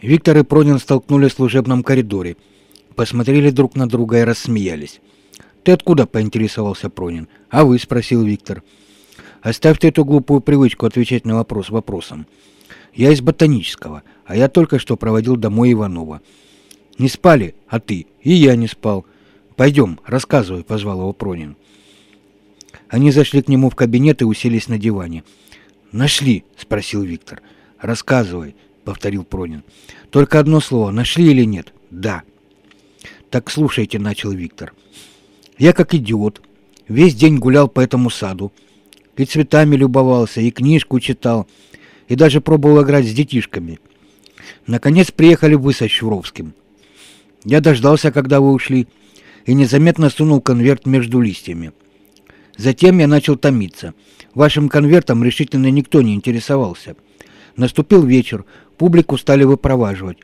Виктор и Пронин столкнулись в служебном коридоре, посмотрели друг на друга и рассмеялись. «Ты откуда?» – поинтересовался Пронин. «А вы?» – спросил Виктор. «Оставьте эту глупую привычку отвечать на вопрос вопросом. Я из ботанического, а я только что проводил домой Иванова. Не спали, а ты? И я не спал. Пойдем, рассказывай», – позвал его Пронин. Они зашли к нему в кабинет и уселись на диване. «Нашли?» – спросил Виктор. «Рассказывай», – повторил Пронин. «Только одно слово. Нашли или нет?» «Да». «Так слушайте», – начал Виктор. «Я как идиот. Весь день гулял по этому саду. И цветами любовался, и книжку читал, и даже пробовал играть с детишками. Наконец приехали вы со Щуровским. Я дождался, когда вы ушли, и незаметно сунул конверт между листьями. Затем я начал томиться. Вашим конвертом решительно никто не интересовался. Наступил вечер, публику стали выпроваживать.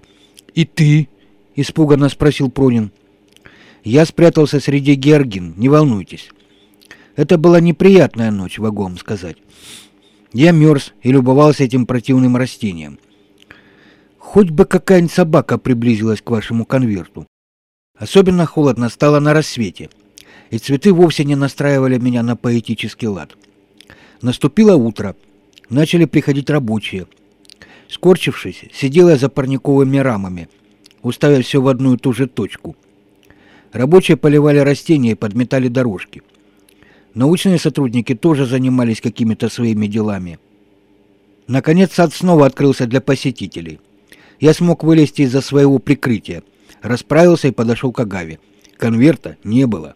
«И ты?» — испуганно спросил Пронин. «Я спрятался среди георгин, не волнуйтесь. Это была неприятная ночь, могу вам сказать. Я мерз и любовался этим противным растением. Хоть бы какая-нибудь собака приблизилась к вашему конверту. Особенно холодно стало на рассвете — и цветы вовсе не настраивали меня на поэтический лад. Наступило утро. Начали приходить рабочие. Скорчившись, сидел я за парниковыми рамами, уставив все в одну и ту же точку. Рабочие поливали растения и подметали дорожки. Научные сотрудники тоже занимались какими-то своими делами. Наконец сад снова открылся для посетителей. Я смог вылезти из-за своего прикрытия, расправился и подошел к Агаве. Конверта не было.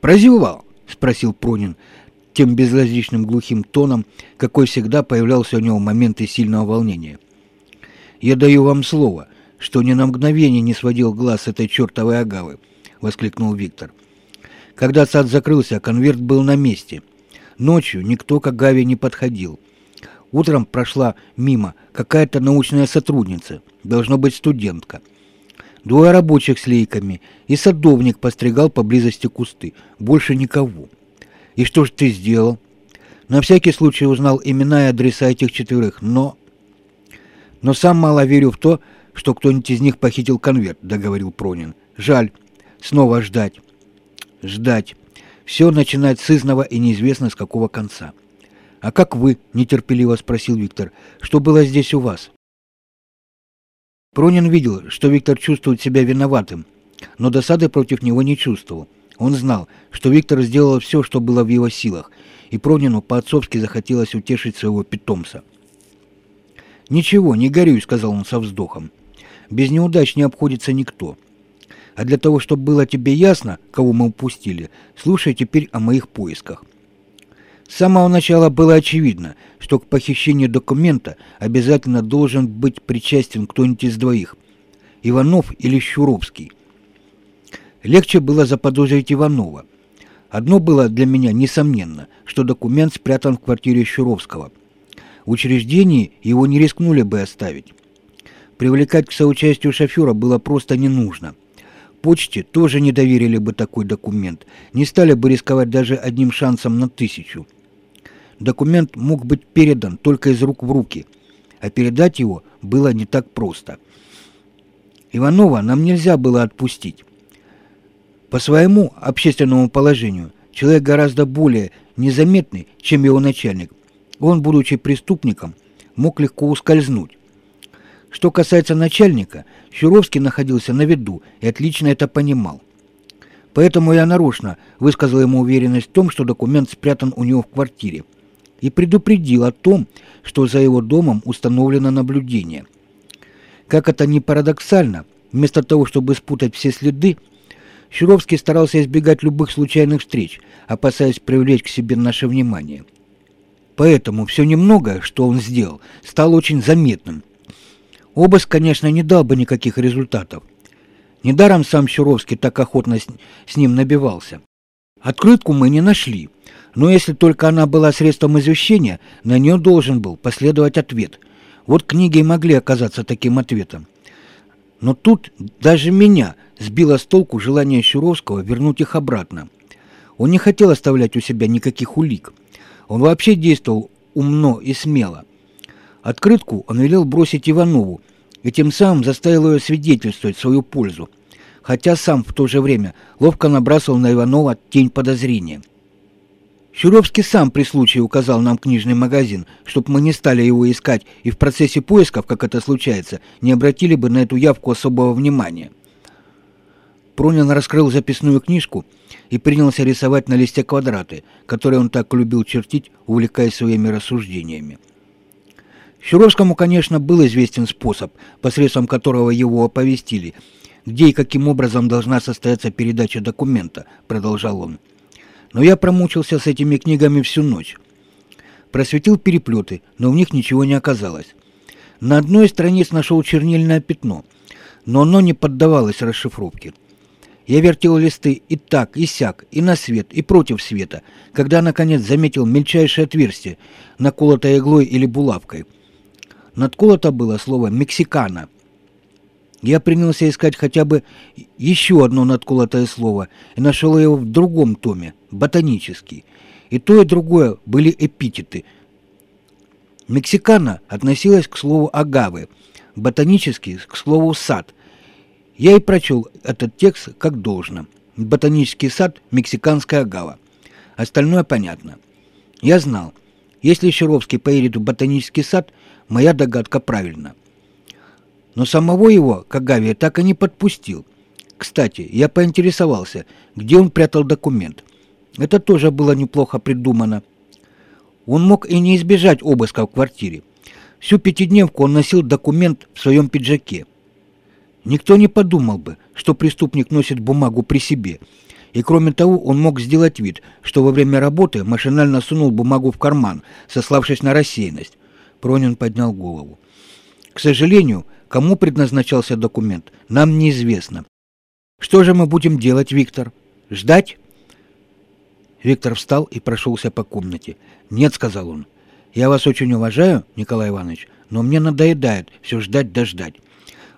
«Прозевал?» — спросил Пронин тем безразличным глухим тоном, какой всегда появлялся у него в моменты сильного волнения. «Я даю вам слово, что ни на мгновение не сводил глаз этой чертовой агавы», — воскликнул Виктор. Когда сад закрылся, конверт был на месте. Ночью никто к агаве не подходил. Утром прошла мимо какая-то научная сотрудница, должно быть студентка — Двое рабочих с лейками, и садовник постригал поблизости кусты. Больше никого. И что же ты сделал? На всякий случай узнал имена и адреса этих четверых, но... Но сам мало верю в то, что кто-нибудь из них похитил конверт, договорил Пронин. Жаль. Снова ждать. Ждать. Все начинать с изного и неизвестно с какого конца. «А как вы?» – нетерпеливо спросил Виктор. «Что было здесь у вас?» Пронин видел, что Виктор чувствует себя виноватым, но досады против него не чувствовал. Он знал, что Виктор сделал все, что было в его силах, и Пронину по-отцовски захотелось утешить своего питомца. «Ничего, не горюй», — сказал он со вздохом. «Без неудач не обходится никто. А для того, чтобы было тебе ясно, кого мы упустили, слушай теперь о моих поисках. С самого начала было очевидно, что к похищению документа обязательно должен быть причастен кто-нибудь из двоих – Иванов или Щуровский. Легче было заподозрить Иванова. Одно было для меня несомненно, что документ спрятан в квартире Щуровского. В учреждении его не рискнули бы оставить. Привлекать к соучастию шофера было просто не нужно – Почте тоже не доверили бы такой документ, не стали бы рисковать даже одним шансом на тысячу. Документ мог быть передан только из рук в руки, а передать его было не так просто. Иванова нам нельзя было отпустить. По своему общественному положению человек гораздо более незаметный, чем его начальник. Он, будучи преступником, мог легко ускользнуть. Что касается начальника, Щуровский находился на виду и отлично это понимал. Поэтому я нарочно высказал ему уверенность в том, что документ спрятан у него в квартире, и предупредил о том, что за его домом установлено наблюдение. Как это ни парадоксально, вместо того, чтобы спутать все следы, Щуровский старался избегать любых случайных встреч, опасаясь привлечь к себе наше внимание. Поэтому все немногое, что он сделал, стало очень заметным – Обыск, конечно, не дал бы никаких результатов. Недаром сам Щуровский так охотно с, с ним набивался. Открытку мы не нашли, но если только она была средством извещения, на нее должен был последовать ответ. Вот книги и могли оказаться таким ответом. Но тут даже меня сбило с толку желание Щуровского вернуть их обратно. Он не хотел оставлять у себя никаких улик. Он вообще действовал умно и смело – Открытку он велел бросить Иванову и тем самым заставил ее свидетельствовать свою пользу, хотя сам в то же время ловко набрасывал на Иванова тень подозрения. Щуровский сам при случае указал нам книжный магазин, чтобы мы не стали его искать и в процессе поисков, как это случается, не обратили бы на эту явку особого внимания. Пронин раскрыл записную книжку и принялся рисовать на листе квадраты, которые он так любил чертить, увлекаясь своими рассуждениями. Щуровскому, конечно, был известен способ, посредством которого его оповестили, где и каким образом должна состояться передача документа, продолжал он. Но я промучился с этими книгами всю ночь. Просветил переплеты, но в них ничего не оказалось. На одной из страниц нашел чернильное пятно, но оно не поддавалось расшифровке. Я вертел листы и так, и сяк, и на свет, и против света, когда, наконец, заметил мельчайшее отверстие, наколотое иглой или булавкой. Надколото было слово «мексикана». Я принялся искать хотя бы еще одно надколотое слово и нашел его в другом томе, ботанический. И то, и другое были эпитеты. Мексикана относилась к слову агавы, ботанический – к слову сад. Я и прочел этот текст как должно. Ботанический сад – мексиканская агава. Остальное понятно. Я знал, если Щеровский поедет в ботанический сад, моя догадка правильна – но самого его Кагавия так и не подпустил. Кстати, я поинтересовался, где он прятал документ. Это тоже было неплохо придумано. Он мог и не избежать обыска в квартире. Всю пятидневку он носил документ в своем пиджаке. Никто не подумал бы, что преступник носит бумагу при себе. И кроме того, он мог сделать вид, что во время работы машинально сунул бумагу в карман, сославшись на рассеянность. Пронин поднял голову. К сожалению, Кому предназначался документ, нам неизвестно. Что же мы будем делать, Виктор? Ждать? Виктор встал и прошелся по комнате. «Нет», — сказал он, — «я вас очень уважаю, Николай Иванович, но мне надоедает все ждать да ждать.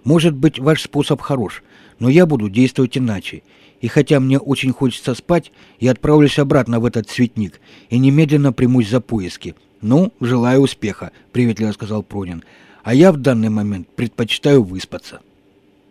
Может быть, ваш способ хорош, но я буду действовать иначе. И хотя мне очень хочется спать, я отправлюсь обратно в этот цветник и немедленно примусь за поиски. Ну, желаю успеха», — приветливо сказал Пронин а я в данный момент предпочитаю выспаться.